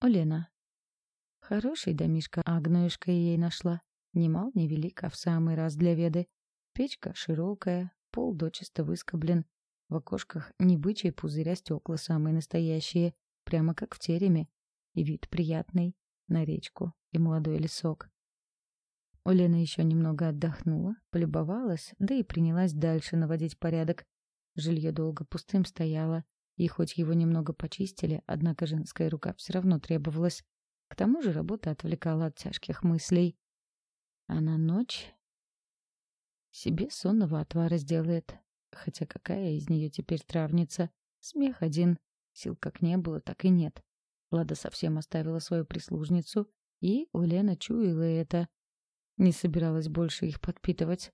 Олена. Хороший домишка Агнуешка ей нашла. Ни мал, ни велик, а в самый раз для веды. Печка широкая, пол дочисто выскоблен. В окошках не бычий пузырь, а стекла самые настоящие, прямо как в тереме. И вид приятный, на речку и молодой лесок. Олена еще немного отдохнула, полюбовалась, да и принялась дальше наводить порядок. Жилье долго пустым стояло, и хоть его немного почистили, однако женская рука все равно требовалась. К тому же работа отвлекала от тяжких мыслей. А на ночь себе сонного отвара сделает. Хотя какая из нее теперь травница? Смех один. Сил как не было, так и нет. Лада совсем оставила свою прислужницу, и Олена чуяла это. Не собиралась больше их подпитывать.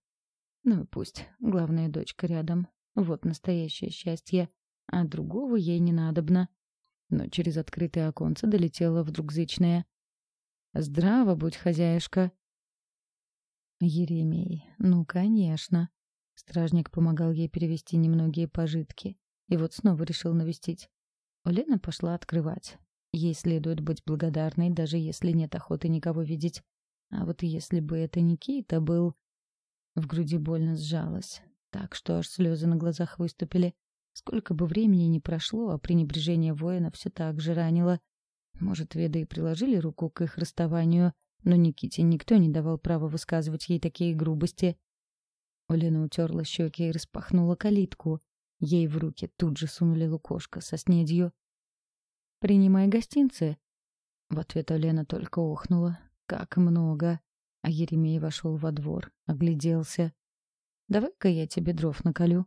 Ну и пусть. Главная дочка рядом. Вот настоящее счастье. А другого ей не надобно. Но через открытое оконце долетела вдруг зычная. «Здраво будь, хозяюшка!» Еремей. Ну, конечно. Стражник помогал ей перевести немногие пожитки. И вот снова решил навестить. Олена пошла открывать. Ей следует быть благодарной, даже если нет охоты никого видеть. А вот если бы это Никита был... В груди больно сжалось, так что аж слезы на глазах выступили. Сколько бы времени ни прошло, а пренебрежение воина все так же ранило. Может, веды и приложили руку к их расставанию, но Никите никто не давал права высказывать ей такие грубости. Олена утерла щеки и распахнула калитку. Ей в руки тут же сунули лукошко со снедью. «Принимай гостинцы». В ответ Олена только охнула. «Как много!» А Еремей вошел во двор, огляделся. «Давай-ка я тебе дров наколю».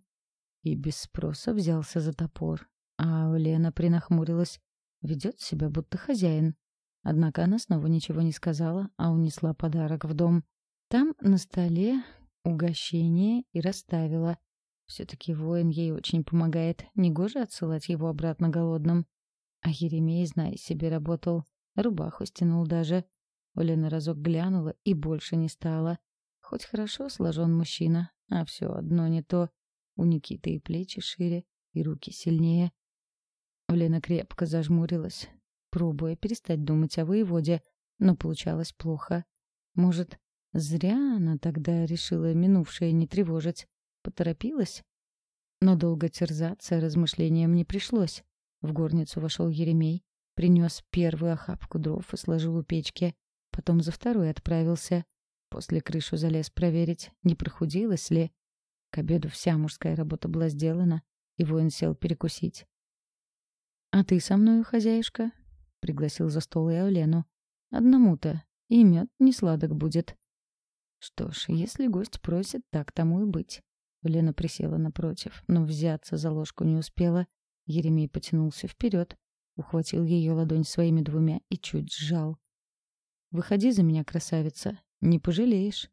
И без спроса взялся за топор. А Олена принахмурилась. Ведет себя, будто хозяин. Однако она снова ничего не сказала, а унесла подарок в дом. Там на столе угощение и расставила. Все-таки воин ей очень помогает, негоже отсылать его обратно голодным. А Еремей, зная себе, работал. Рубаху стянул даже. Олена разок глянула и больше не стала. Хоть хорошо сложен мужчина, а все одно не то. У Никиты и плечи шире, и руки сильнее. Олена крепко зажмурилась, пробуя перестать думать о воеводе, но получалось плохо. Может, зря она тогда решила минувшее не тревожить. Поторопилась? Но долго терзаться размышлениям не пришлось. В горницу вошел Еремей, принес первую охапку дров и сложил у печки. Потом за второй отправился. После крышу залез проверить, не прохудилась ли. К обеду вся мужская работа была сделана, и воин сел перекусить. «А ты со мною, хозяюшка?» — пригласил за стол и Олену. «Одному-то и мед не сладок будет». Что ж, если гость просит, так тому и быть. Лена присела напротив, но взяться за ложку не успела. Еремей потянулся вперед, ухватил ее ладонь своими двумя и чуть сжал. «Выходи за меня, красавица, не пожалеешь».